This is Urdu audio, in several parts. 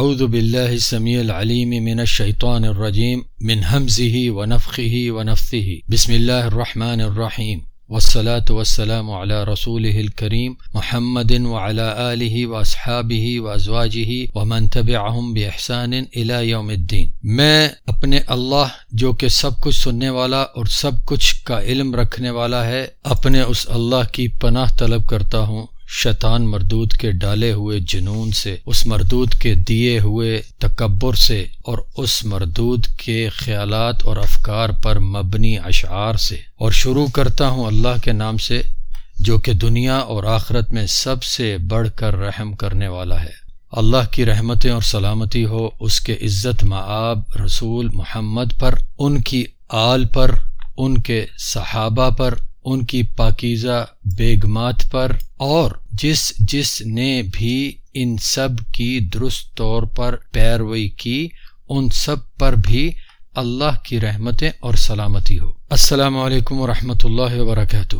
اعوذ باللہ السمیع العلیم من الشیطان الرجیم من حمزه ونفخه ونفثه بسم اللہ الرحمن الرحیم. والصلاة والسلام على رسوله الكریم محمد وعلى آلہ واصحابہ وازواجہ ومن تبعهم بإحسان الى یوم الدین. میں اپنے اللہ جو کہ سب کچھ سننے والا اور سب کچھ کا علم رکھنے والا ہے، اپنے اس اللہ کی پناہ طلب کرتا ہوں۔ شیطان مردود کے ڈالے ہوئے جنون سے، اس مردود کے دیے ہوئے تکبر سے، اور اس مردود کے خیالات اور افکار پر مبنی اشعار سے۔ اور شروع کرتا ہوں اللہ کے نام سے، جو کہ دنیا اور آخرت میں سب سے بڑھ کر رحم کرنے والا ہے۔ اللہ کی رحمتیں اور سلامتی ہو اس کے عزت معاب رسول محمد پر، ان کی آل پر، ان کے صحابہ پر، ان کی پاکیزہ بیگمات پر، اور جس جس نے بھی ان سب کی درست طور پر پیروئی کی، ان سب پر بھی اللہ کی رحمتیں اور سلامتی ہو۔ السلام علیکم ورحمۃ اللہ وبرکاتہ۔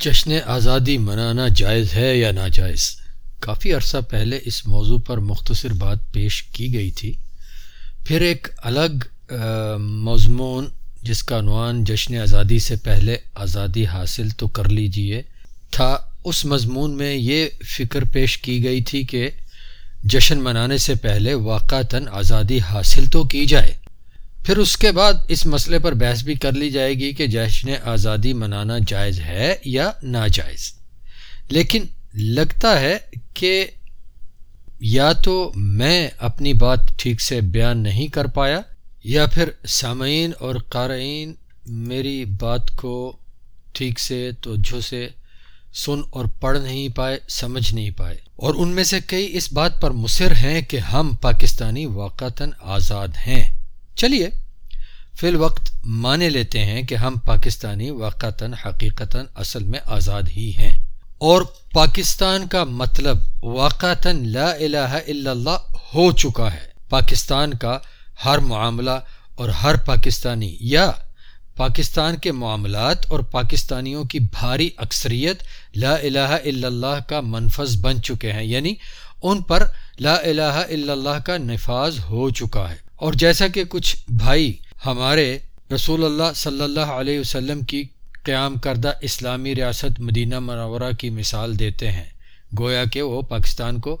جشن آزادی منانا جائز ہے یا ناجائز؟ کافی عرصہ پہلے اس موضوع پر مختصر بات پیش کی گئی تھی۔ پھر ایک الگ مضمون جس کا عنوان جشن آزادی سے پہلے آزادی حاصل تو کر لیجیے، تھا اس مضمون میں یہ فکر پیش کی گئی تھی کہ جشن منانے سے پہلے واقعتاً آزادی حاصل تو کی جائے۔ پھر اس کے بعد اس مسئلے پر بحث بھی کر لی جائے گی کہ جشن آزادی منانا جائز ہے یا ناجائز۔ لیکن لگتا ہے کہ یا تو میں اپنی بات ٹھیک سے بیان نہیں کر پایا یا پھر سامعین اور قارئین میری بات کو ٹھیک سے توجہ سے سن اور پڑھ نہیں پائے، سمجھ نہیں پائے۔ اور ان میں سے کئی اس بات پر مصر ہیں کہ ہم پاکستانی واقعتاً آزاد ہیں۔ چلیے، فی الوقت مانے لیتے ہیں کہ ہم پاکستانی واقعتاً، حقیقتاً اصل میں آزاد ہی ہیں۔ اور پاکستان کا مطلب واقعتاً لا الہ الا اللہ ہو چکا ہے۔ پاکستان کا ہر معاملہ اور ہر پاکستانی، یا پاکستان کے معاملات اور پاکستانیوں کی بھاری اکثریت لا الہ الا اللہ کا منفذ بن چکے ہیں۔ یعنی ان پر لا الہ الا اللہ کا نفاذ ہو چکا ہے۔ اور جیسا کہ کچھ بھائی ہمارے رسول اللہ صلی اللہ علیہ وسلم کی قیام کردہ اسلامی ریاست مدینہ منورہ کی مثال دیتے ہیں۔ گویا کہ وہ پاکستان کو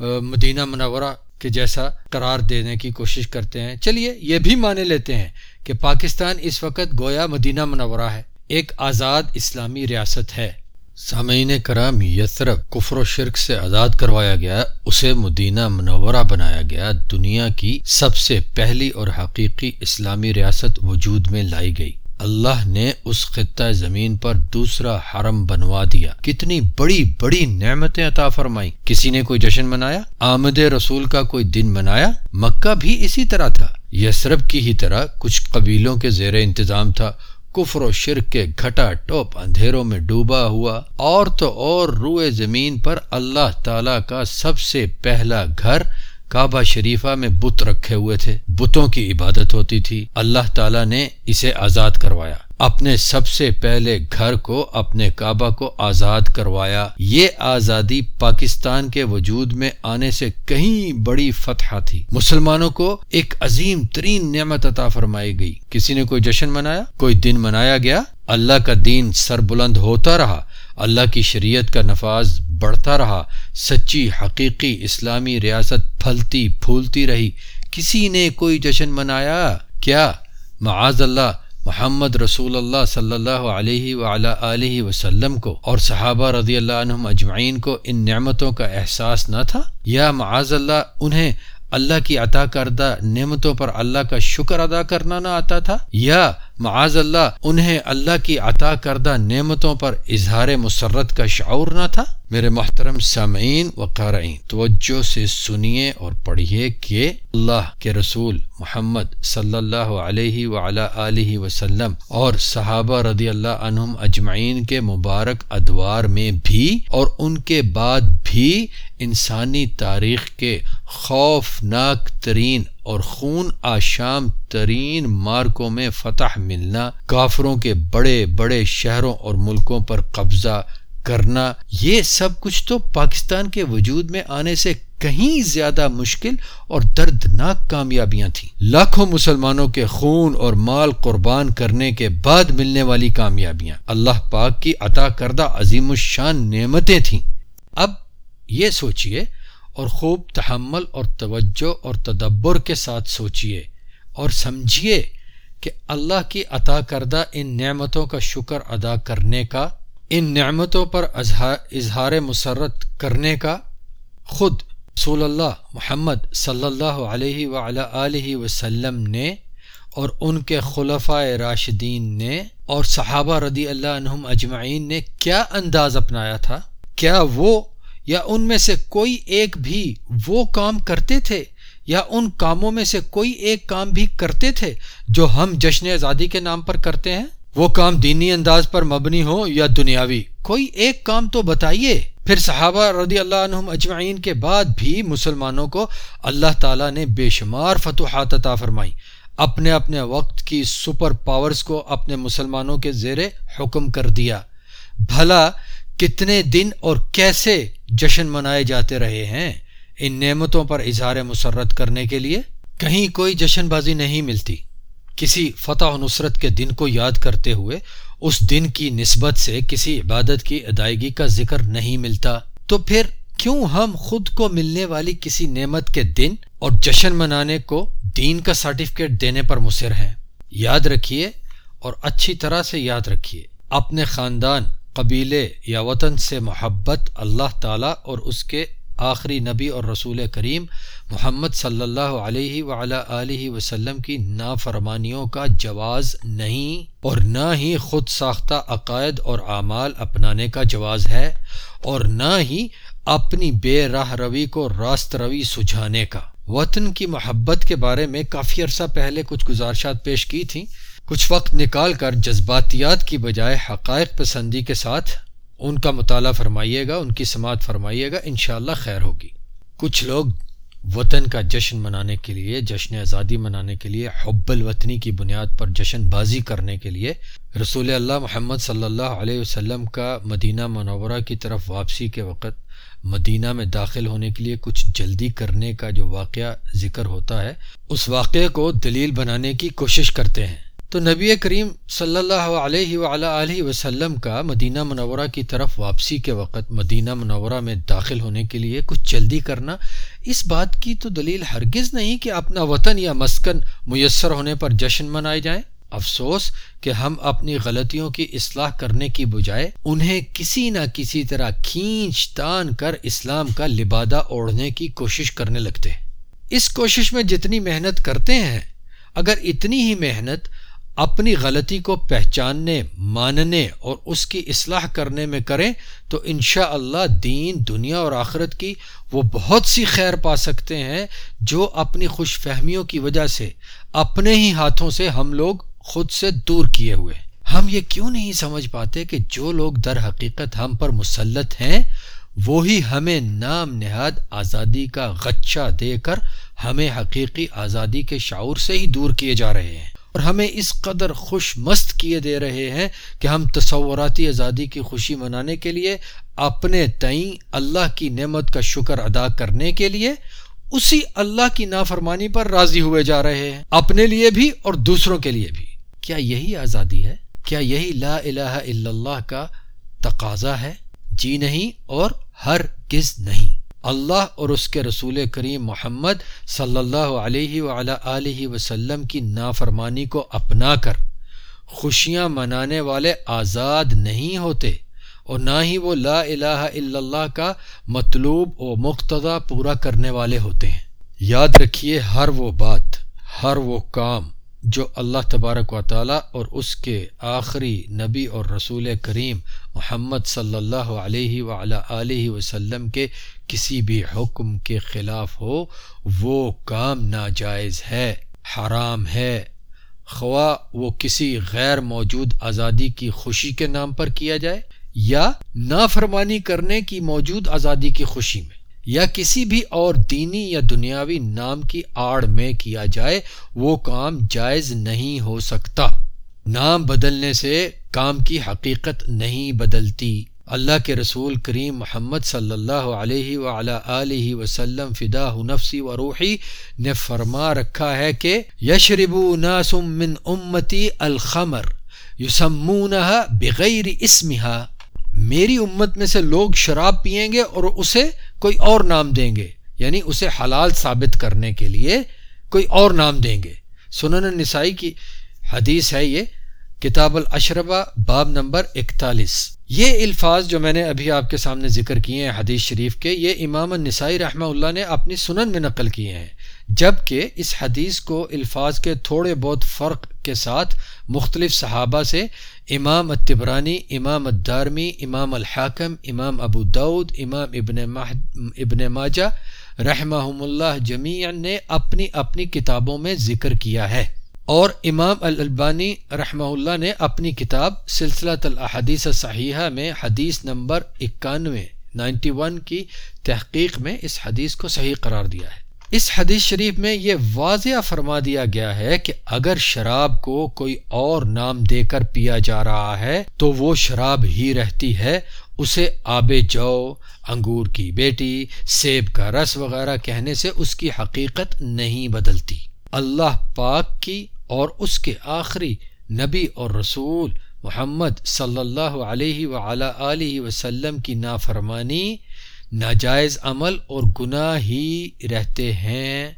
مدینہ منورہ کے جیسا قرار دینے کی کوشش کرتے ہیں۔ چلیے، یہ بھی مانے لیتے ہیں کہ پاکستان اس وقت گویا مدینہ منورہ ہے۔ ایک آزاد اسلامی ریاست ہے۔ سامعین کرام یسرف کفر و شرک سے آزاد کروایا گیا، اسے مدینہ منورہ بنایا گیا۔ دنیا کی سب سے پہلی اور حقیقی اسلامی ریاست وجود میں لائی گئی۔ اللہ نے اس خطہ زمین پر دوسرا حرم بنوا دیا۔ کتنی بڑی بڑی نعمتیں عطا فرمائی کسی نے کوئی جشن منایا؟ آمد رسول کا کوئی دن منایا؟ مکہ بھی اسی طرح تھا۔ یسرب کی ہی طرح کچھ قبیلوں کے زیر انتظام تھا۔ کفر و شرک کے گھٹا ٹوپ اندھیروں میں ڈوبا ہوا۔ اور تو اور روئے زمین پر اللہ تعالی کا سب سے پہلا گھر کعبہ شریفہ میں بت رکھے ہوئے تھے۔ بتوں کی عبادت ہوتی تھی۔ اللہ تعالیٰ نے اسے آزاد کروایا۔ اپنے سب سے پہلے گھر کو، اپنے کعبہ کو آزاد کروایا۔ یہ آزادی پاکستان کے وجود میں آنے سے کہیں بڑی فتح تھی۔ مسلمانوں کو ایک عظیم ترین نعمت عطا فرمائی گئی۔ کسی نے کوئی جشن منایا؟ کوئی دن منایا گیا؟ اللہ کا دین سر بلند ہوتا رہا۔ اللہ کی شریعت کا نفاذ بڑھتا رہا، سچی حقیقی اسلامی ریاست پھلتی پھولتی رہی۔ کسی نے کوئی جشن منایا؟ کیا؟ معاذ اللہ، محمد رسول اللہ صلی اللہ علیہ علیہ وسلم کو اور صحابہ رضی اللہ عنہم اجمعین کو ان نعمتوں کا احساس نہ تھا؟ یا معاذ اللہ، انہیں اللہ کی عطا کردہ نعمتوں پر اللہ کا شکر ادا کرنا نہ آتا تھا؟ یا معاذ اللہ، انہیں اللہ کی عطا کردہ نعمتوں پر اظہار مسرت کا شعور نہ تھا؟ میرے محترم سامعین و قارئین، توجہ سے سنیے اور پڑھیے کہ اللہ کے رسول محمد صلی اللہ علیہ علیہ وسلم اور صحابہ رضی اللہ عنہم اجمعین کے مبارک ادوار میں بھی اور ان کے بعد بھی انسانی تاریخ کے خوفناک ترین اور خون آشام ترین مارکوں میں فتح ملنا، کافروں کے بڑے بڑے شہروں اور ملکوں پر قبضہ کرنا، یہ سب کچھ تو پاکستان کے وجود میں آنے سے کہیں زیادہ مشکل اور دردناک کامیابیاں تھیں۔ لاکھوں مسلمانوں کے خون اور مال قربان کرنے کے بعد ملنے والی کامیابیاں۔ اللہ پاک کی عطا کردہ عظیم الشان نعمتیں تھیں۔ اب یہ سوچئے اور خوب تحمل اور توجہ اور تدبر کے ساتھ سوچئے اور سمجھیے کہ اللہ کی عطا کردہ ان نعمتوں کا شکر ادا کرنے کا، ان نعمتوں پر اظہار مسرت کرنے کا خود رسول اللہ محمد صلی اللہ علیہ وآلہ وسلم نے اور ان کے خلفۂ راشدین نے اور صحابہ رضی اللہ عنہم اجمعین نے کیا انداز اپنایا تھا؟ کیا وہ یا ان میں سے کوئی ایک بھی وہ کام کرتے تھے یا ان کاموں میں سے کوئی ایک کام بھی کرتے تھے جو ہم جشن آزادی کے نام پر کرتے ہیں؟ وہ کام دینی انداز پر مبنی ہو یا دنیاوی؟ کوئی ایک کام تو بتائیے۔ پھر صحابہ رضی اللہ عنہم اجمعین کے بعد بھی مسلمانوں کو اللہ تعالیٰ نے بے شمار فتوحات عطا فرمائی۔ اپنے اپنے وقت کی سپر پاورز کو اپنے مسلمانوں کے زیر حکم کر دیا۔ بھلا کتنے دن اور کیسے جشن منائے جاتے رہے ہیں ان نعمتوں پر اظہار مسرت کرنے کے لیے؟ کہیں کوئی جشن بازی نہیں ملتی۔ کسی فتح و نصرت کے دن کو یاد کرتے ہوئے اس دن کی نسبت سے کسی عبادت کی ادائیگی کا ذکر نہیں ملتا۔ تو پھر کیوں ہم خود کو ملنے والی کسی نعمت کے دن اور جشن منانے کو دین کا سرٹیفکیٹ دینے پر مصر ہیں؟ یاد رکھیے اور اچھی طرح سے یاد رکھیے۔ اپنے خاندان قبیلے یا وطن سے محبت اللہ تعالیٰ اور اس کے آخری نبی اور رسول کریم محمد صلی اللہ علیہ علیہ وسلم کی نافرمانیوں کا جواز نہیں اور نہ ہی خود ساختہ عقائد اور اعمال اپنانے کا جواز ہے اور نہ ہی اپنی بے راہ روی کو راست روی سجھانے کا۔ وطن کی محبت کے بارے میں کافی عرصہ پہلے کچھ گزارشات پیش کی تھیں۔ کچھ وقت نکال کر جذباتیات کی بجائے حقائق پسندی کے ساتھ ان کا مطالعہ فرمائیے گا، ان کی سماعت فرمائیے گا، انشاءاللہ خیر ہوگی۔ کچھ لوگ وطن کا جشن منانے کے لیے، جشن آزادی منانے کے لیے، حب الوطنی کی بنیاد پر جشن بازی کرنے کے لیے رسول اللہ محمد صلی اللہ علیہ وسلم کا مدینہ منورہ کی طرف واپسی کے وقت مدینہ میں داخل ہونے کے لیے کچھ جلدی کرنے کا جو واقعہ ذکر ہوتا ہے، اس واقعے کو دلیل بنانے کی کوشش کرتے ہیں۔ تو نبی کریم صلی اللہ علیہ وعلیٰ وسلم کا مدینہ منورہ کی طرف واپسی کے وقت مدینہ منورہ میں داخل ہونے کے لیے کچھ جلدی کرنا، اس بات کی تو دلیل ہرگز نہیں کہ اپنا وطن یا مسکن میسر ہونے پر جشن منائے جائیں۔ افسوس کہ ہم اپنی غلطیوں کی اصلاح کرنے کی بجائے انہیں کسی نہ کسی طرح کھینچ تان کر اسلام کا لبادہ اوڑھنے کی کوشش کرنے لگتے۔ ہیں اس کوشش میں جتنی محنت کرتے ہیں، اگر اتنی ہی محنت اپنی غلطی کو پہچاننے، ماننے اور اس کی اصلاح کرنے میں کریں تو انشاءاللہ اللہ دین، دنیا اور آخرت کی وہ بہت سی خیر پا سکتے ہیں جو اپنی خوش فہمیوں کی وجہ سے، اپنے ہی ہاتھوں سے ہم لوگ خود سے دور کیے ہوئے۔ ہم یہ کیوں نہیں سمجھ پاتے کہ جو لوگ در حقیقت ہم پر مسلط ہیں، وہی ہمیں نام نہاد آزادی کا غچہ دے کر ہمیں حقیقی آزادی کے شعور سے ہی دور کیے جا رہے ہیں۔ اور ہمیں اس قدر خوش مست کیے دے رہے ہیں کہ ہم تصوراتی آزادی کی خوشی منانے کے لیے، اپنے تئیں اللہ کی نعمت کا شکر ادا کرنے کے لیے اسی اللہ کی نافرمانی پر راضی ہوئے جا رہے ہیں، اپنے لیے بھی اور دوسروں کے لیے بھی۔ کیا یہی آزادی ہے؟ کیا یہی لا الہ الا اللہ کا تقاضا ہے؟ جی نہیں اور ہر کس نہیں۔ اللہ اور اس کے رسول کریم محمد صلی اللہ علیہ وعلیٰ وسلم کی نافرمانی کو اپنا کر۔ خوشیاں منانے والے آزاد نہیں ہوتے اور نہ ہی وہ لا الہ الا اللہ کا مطلوب و مقتضا پورا کرنے والے ہوتے ہیں۔ یاد رکھیے ہر وہ بات، ہر وہ کام جو اللہ تبارک و تعالیٰ اور اس کے آخری نبی اور رسول کریم محمد صلی اللہ علیہ وعلیٰ وسلم کے کسی بھی حکم کے خلاف ہو، وہ کام ناجائز ہے، حرام ہے۔ خواہ وہ کسی غیر موجود آزادی کی خوشی کے نام پر کیا جائے، یا نافرمانی کرنے کی موجود آزادی کی خوشی میں، یا کسی بھی اور دینی یا دنیاوی نام کی آڑ میں کیا جائے، وہ کام جائز نہیں ہو سکتا۔ نام بدلنے سے کام کی حقیقت نہیں بدلتی۔ اللہ کے رسول کریم محمد صلی اللہ علیہ علیہ وسلم فدا نفسی و روحی نے فرما رکھا ہے کہ یشربو ناسم من امتی الخمر یسمونہا بغیر اسمہا۔ میری امت میں سے لوگ شراب پئیں گے اور اسے کوئی اور نام دیں گے یعنی اسے حلال ثابت کرنے کے لیے کوئی اور نام دیں گے۔ سنن نسائی کی حدیث ہے یہ، کتاب الاشربہ، باب نمبر اکتالیس۔ یہ الفاظ جو میں نے ابھی آپ کے سامنے ذکر کیے ہیں حدیث شریف کے، یہ امام النسائی رحمہ اللہ نے اپنی سنن میں نقل کیے ہیں۔ جبکہ اس حدیث کو الفاظ کے تھوڑے بہت فرق کے ساتھ مختلف صحابہ سے، امام التبرانی امام الدارمی، امام الحاکم، امام ابو دعود امام ابن ابن ماجہ رحمہ اللہ جمیع نے اپنی اپنی کتابوں میں ذکر کیا ہے۔ اور امام الالبانی رحمہ اللہ نے اپنی کتاب سلسلہ الاحادیث صحیحہ میں حدیث نمبر اکانوے، نائنٹی ون کی تحقیق میں اس حدیث کو صحیح قرار دیا ہے۔ اس حدیث شریف میں یہ واضح فرما دیا گیا ہے کہ اگر شراب کو کوئی اور نام دے کر پیا جا رہا ہے تو وہ شراب ہی رہتی ہے، اسے آب جو، انگور کی بیٹی، سیب کا رس وغیرہ کہنے سے اس کی حقیقت نہیں بدلتی۔ اللہ پاک کی اور اس کے آخری نبی اور رسول محمد صلی اللہ علیہ علیہ وسلم کی نافرمانی، ناجائز عمل اور گناہ ہی رہتے ہیں۔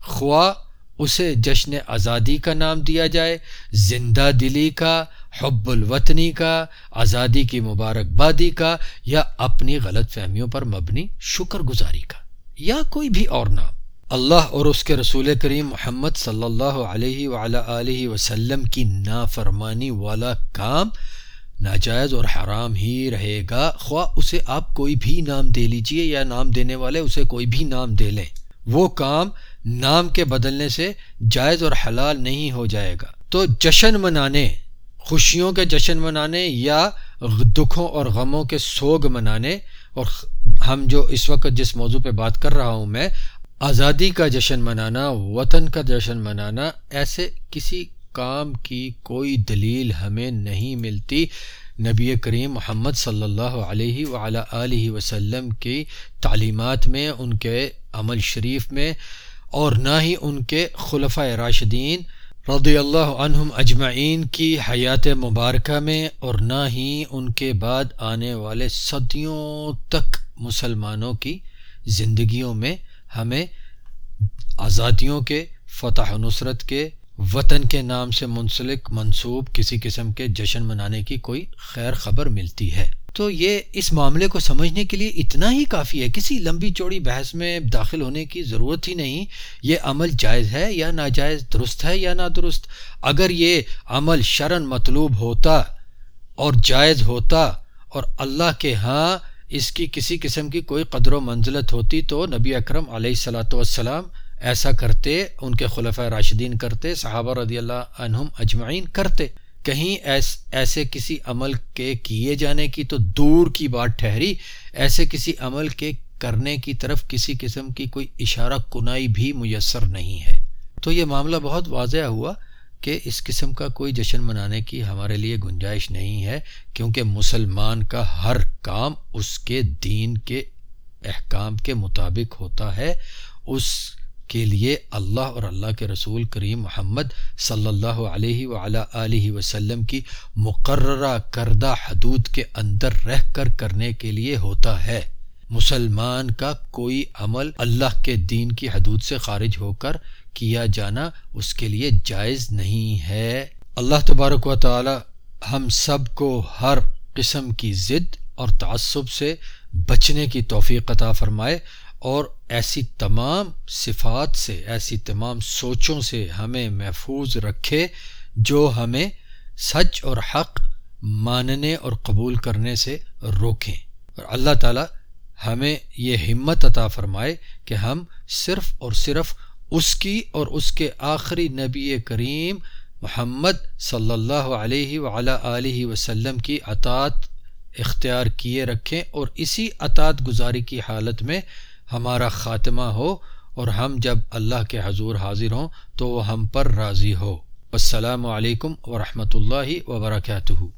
خواہ اسے جشن آزادی کا نام دیا جائے، زندہ دلی کا، حب الوطنی کا، آزادی کی مبارکبادی کا یا اپنی غلط فہمیوں پر مبنی شکر گزاری کا، یا کوئی بھی اور نام۔ اللہ اور اس کے رسول کریم محمد صلی اللہ علیہ علیہ وسلم کی نافرمانی والا کام ناجائز اور حرام ہی رہے گا۔ خواہ اسے آپ کوئی بھی نام دے لیجیے یا نام دینے والے اسے کوئی بھی نام دے لیں۔ وہ کام نام کے بدلنے سے جائز اور حلال نہیں ہو جائے گا۔ تو جشن منانے، خوشیوں کے جشن منانے یا دکھوں اور غموں کے سوگ منانے، اور ہم جو اس وقت جس موضوع پہ بات کر رہا ہوں میں آزادی کا جشن منانا، وطن کا جشن منانا، ایسے کسی کام کی کوئی دلیل ہمیں نہیں ملتی۔ نبی کریم محمد صلی اللہ علیہ علیہ وسلم کی تعلیمات میں، ان کے عمل شریف میں، اور نہ ہی ان کے خلفۂ راشدین رضی اللہ عنہم اجمعین کی حیات مبارکہ میں، اور نہ ہی ان کے بعد آنے والے صدیوں تک مسلمانوں کی زندگیوں میں۔ ہمیں آزادیوں کے، فتح و نصرت کے، وطن کے نام سے منسلک منصوب کسی قسم کے جشن منانے کی کوئی خیر خبر ملتی ہے۔ تو یہ اس معاملے کو سمجھنے کے لیے اتنا ہی کافی ہے۔ کسی لمبی چوڑی بحث میں داخل ہونے کی ضرورت ہی نہیں۔ یہ عمل جائز ہے یا ناجائز، درست ہے یا نادرست؟ اگر یہ عمل شرن مطلوب ہوتا اور جائز ہوتا اور اللہ کے ہاں اس کی کسی قسم کی کوئی قدر و منزلت ہوتی تو نبی اکرم علیہ صلاۃ والسلام ایسا کرتے، ان کے خلفۂ راشدین کرتے، صحابہ رضی اللہ عنہم اجمعین کرتے۔ کہیں ایس، ایسے کسی عمل کے کیے جانے کی تو دور کی بات ٹھہری، ایسے کسی عمل کے کرنے کی طرف کسی قسم کی کوئی اشارہ کنائی بھی میسر نہیں ہے۔ تو یہ معاملہ بہت واضح ہوا۔ کہ اس قسم کا کوئی جشن منانے کی ہمارے لیے گنجائش نہیں ہے، کیونکہ مسلمان کا ہر کام اس کے دین کے احکام کے مطابق ہوتا ہے۔ اس کے لیے اللہ اور اللہ کے رسول کریم محمد صلی اللہ علیہ علیہ وسلم کی مقررہ کردہ حدود کے اندر رہ کر کرنے کے لیے ہوتا ہے۔ مسلمان کا کوئی عمل اللہ کے دین کی حدود سے خارج ہو کر کیا جانا اس کے لیے جائز نہیں ہے۔ اللہ تبارک و تعالی ہم سب کو ہر قسم کی ضد اور تعصب سے بچنے کی توفیق عطا فرمائے اور ایسی تمام صفات سے، ایسی تمام سوچوں سے ہمیں محفوظ رکھے جو ہمیں سچ اور حق ماننے اور قبول کرنے سے روکیں۔ اور اللہ تعالی ہمیں یہ ہمت عطا فرمائے کہ ہم صرف اور صرف اس کی اور اس کے آخری نبی کریم محمد صلی اللہ علیہ علیہ وسلم کی اطاعت اختیار کیے رکھیں اور اسی اطاعت گزاری کی حالت میں ہمارا خاتمہ ہو اور ہم جب اللہ کے حضور حاضر ہوں تو وہ ہم پر راضی ہو۔ السلام علیکم ورحمۃ اللہ وبرکاتہ۔